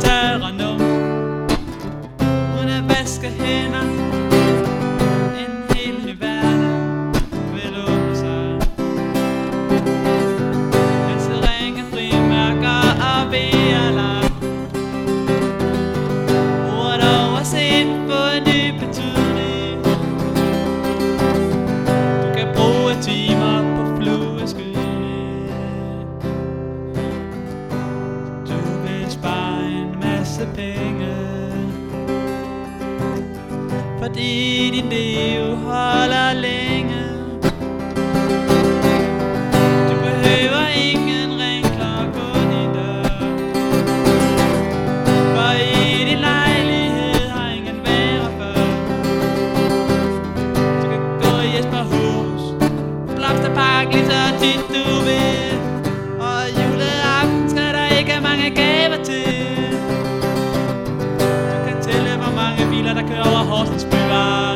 Terranum Hun er vaske hænder. Masse penge. Fordi dit liv holder længe. Du behøver ingen ringklokke på din dør. For i din lejlighed har ingen været før. Du kan gå i Jesper Hus. Blomsterpark lige så tit du vil. Og juleaften skal der ikke mange gaver a la hospital.